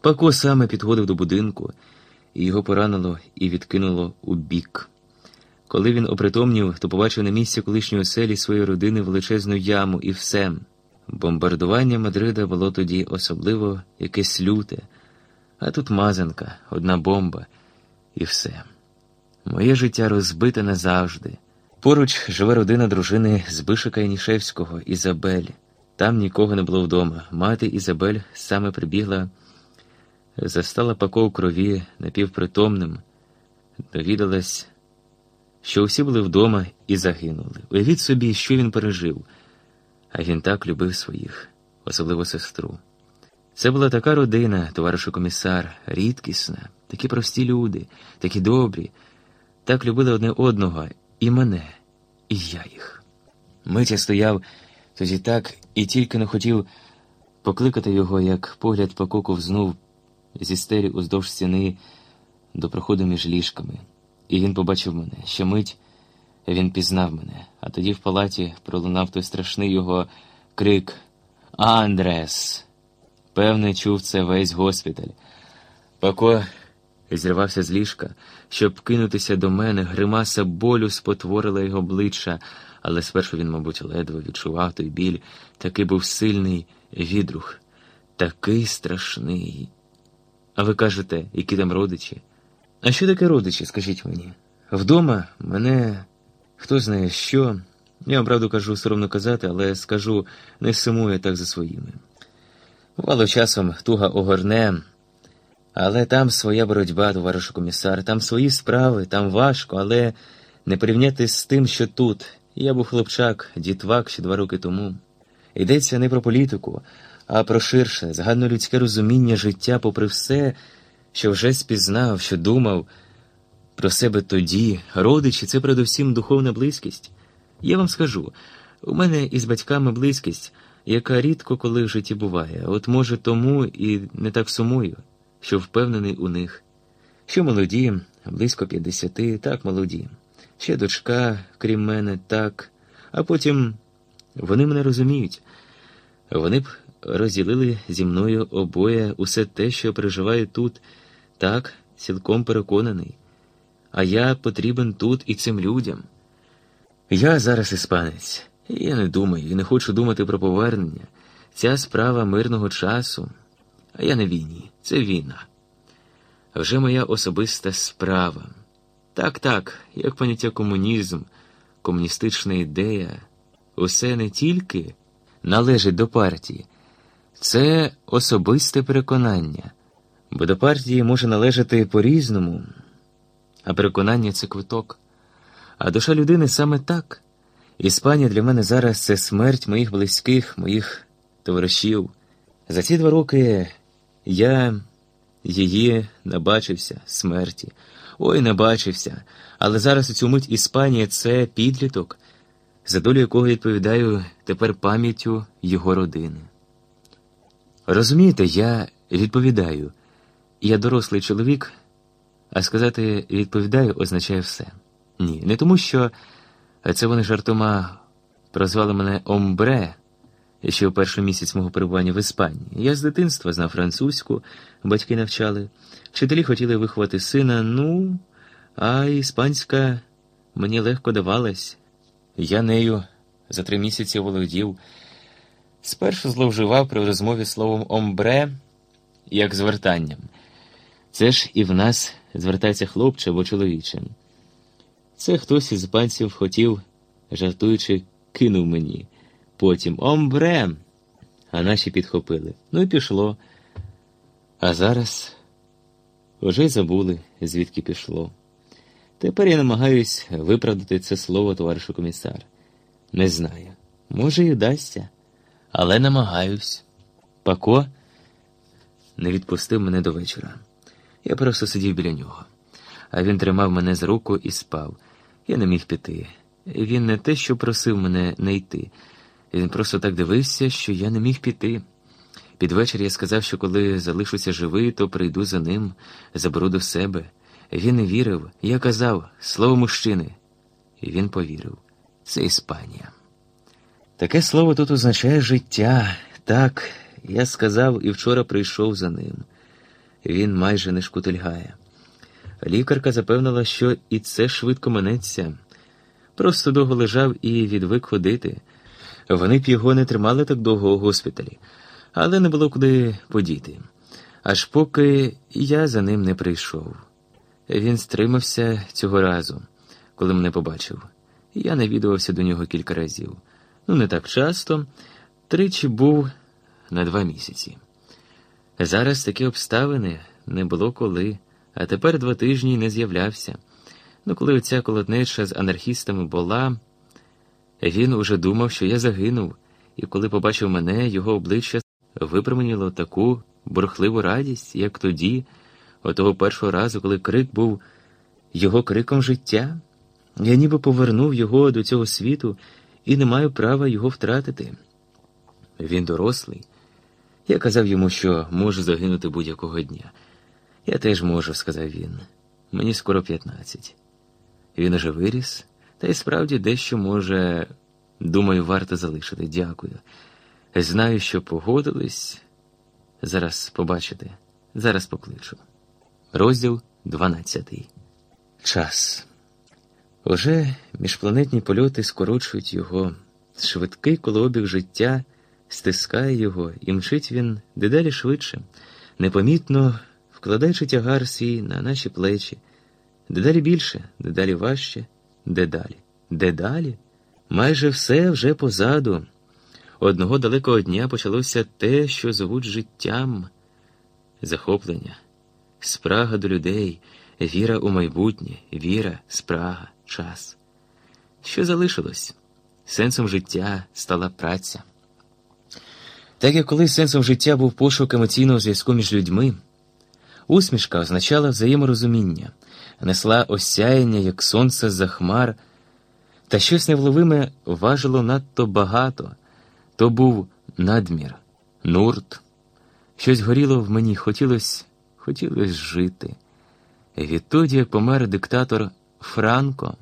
Пако саме підходив до будинку, і його поранило і відкинуло у бік. Коли він опритомнів, то побачив на місці колишньої оселі своєї родини величезну яму і все. Бомбардування Мадрида було тоді особливо якесь люте, а тут мазанка, одна бомба і все. Моє життя розбите назавжди. Поруч живе родина дружини Збишика Янішевського, Ізабель. Там нікого не було вдома. Мати Ізабель саме прибігла, застала пако у крові напівпритомним, довідалась, що усі були вдома і загинули. Уявіть собі, що він пережив, а він так любив своїх, особливо сестру. Це була така родина, товаришу комісар, рідкісна, такі прості люди, такі добрі, так любили одне одного і мене, і я їх. Митя стояв тоді так і тільки не хотів покликати його, як погляд Пако ковзнув зі стелі уздовж стіни до проходу між ліжками, і він побачив мене. Ще мить він пізнав мене, а тоді в палаті пролунав той страшний його крик Андрес. Певне, чув це весь госпіталь. Пако зірвався з ліжка, щоб кинутися до мене, гримаса болю спотворила його обличчя, але спершу він, мабуть, ледве відчував той біль, такий був сильний відрух, такий страшний. А ви кажете, які там родичі? А що таке родичі, скажіть мені? Вдома мене хто знає що. Я вам правду кажу, соромно казати, але скажу, не сумую так за своїми. Бувало часом туга огорне, але там своя боротьба, товаришу комісар, там свої справи, там важко, але не порівняти з тим, що тут. Я був хлопчак, дітвак ще два роки тому. Йдеться не про політику, а про ширше, загальнолюдське розуміння життя, попри все, що вже спізнав, що думав про себе тоді, родичі, це передусім духовна близькість. Я вам скажу, у мене із батьками близькість, яка рідко коли в житті буває, от, може, тому і не так сумую, що впевнений у них, що молоді, близько п'ятдесяти, так молоді, ще дочка, крім мене, так, а потім вони мене розуміють. Вони б розділили зі мною обоє усе те, що переживаю тут, так, цілком переконаний. А я потрібен тут і цим людям. Я зараз іспанець, і я не думаю, і не хочу думати про повернення. Ця справа мирного часу, а я на війні, це війна. Вже моя особиста справа. Так, так, як поняття комунізм, комуністична ідея, усе не тільки належить до партії, це особисте переконання, бо до партії може належати по-різному, а переконання це квиток. А душа людини саме так. Іспанія для мене зараз це смерть моїх близьких, моїх товаришів. За ці два роки я її набачився смерті. Ой, набачився. Але зараз у цю мить Іспанія це підліток, за долю якого відповідаю тепер пам'яттю його родини. Розумієте, я відповідаю. Я дорослий чоловік, а сказати відповідаю означає все. Ні, не тому, що це вони жартома прозвали мене Омбре ще у перший місяць мого перебування в Іспанії. Я з дитинства знав французьку, батьки навчали. Вчителі хотіли виховати сина, ну, а іспанська мені легко давалась. Я нею за три місяці володів. Спершу зловживав при розмові словом омбре як звертанням. Це ж і в нас звертається хлопче або чоловіче. Це хтось із панців хотів, жартуючи, кинув мені. Потім омбре. А наші підхопили. Ну і пішло. А зараз уже й забули, звідки пішло. Тепер я намагаюсь виправдати це слово, товаришу комісар. Не знаю. Може, і вдасться, але намагаюсь. Пако не відпустив мене до вечора. Я просто сидів біля нього, а він тримав мене за руку і спав. Я не міг піти. Він не те, що просив мене не йти. Він просто так дивився, що я не міг піти. Під вечір я сказав, що коли залишуся живий, то прийду за ним, заберу до себе. Він не вірив. Я казав слово мужчини. І він повірив. Це Іспанія. Таке слово тут означає життя. Так, я сказав і вчора прийшов за ним. він майже не шкутильгає. Лікарка запевнила, що і це швидко минеться. Просто довго лежав і відвик ходити. Вони б його не тримали так довго у госпіталі, але не було куди подіти. Аж поки я за ним не прийшов. Він стримався цього разу, коли мене побачив. Я навідувався до нього кілька разів. Ну, не так часто, тричі був на два місяці. Зараз такі обставини не було коли, а тепер два тижні не з'являвся. Ну, коли оця колотнеча з анархістами була, він уже думав, що я загинув, і коли побачив мене, його обличчя випромінило таку бурхливу радість, як тоді, отого першого разу, коли крик був його криком життя. Я ніби повернув його до цього світу і не маю права його втратити. Він дорослий. Я казав йому, що можу загинути будь-якого дня. Я теж можу, сказав він. Мені скоро п'ятнадцять. Він уже виріс, та й справді дещо може, думаю, варто залишити. Дякую. Знаю, що погодились. Зараз побачите, зараз покличу. Розділ 12. Час. Уже міжпланетні польоти скорочують його. Швидкий колообіг життя стискає його, і мчить він дедалі швидше, непомітно вкладаючи тягар свій на наші плечі, дедалі більше, дедалі важче, дедалі, дедалі. Майже все вже позаду. Одного далекого дня почалося те, що зовуть життям, захоплення, спрага до людей, віра у майбутнє, віра, спрага, час. Що залишилось? Сенсом життя стала праця. Так як колись сенсом життя був пошук емоційного зв'язку між людьми, усмішка означала взаєморозуміння, несла осяяння, як сонце за хмар, та щось невловиме важило надто багато. То був надмір, нурт. Щось горіло в мені, хотілося хотілось жити. Відтоді, як помер диктатор Франко.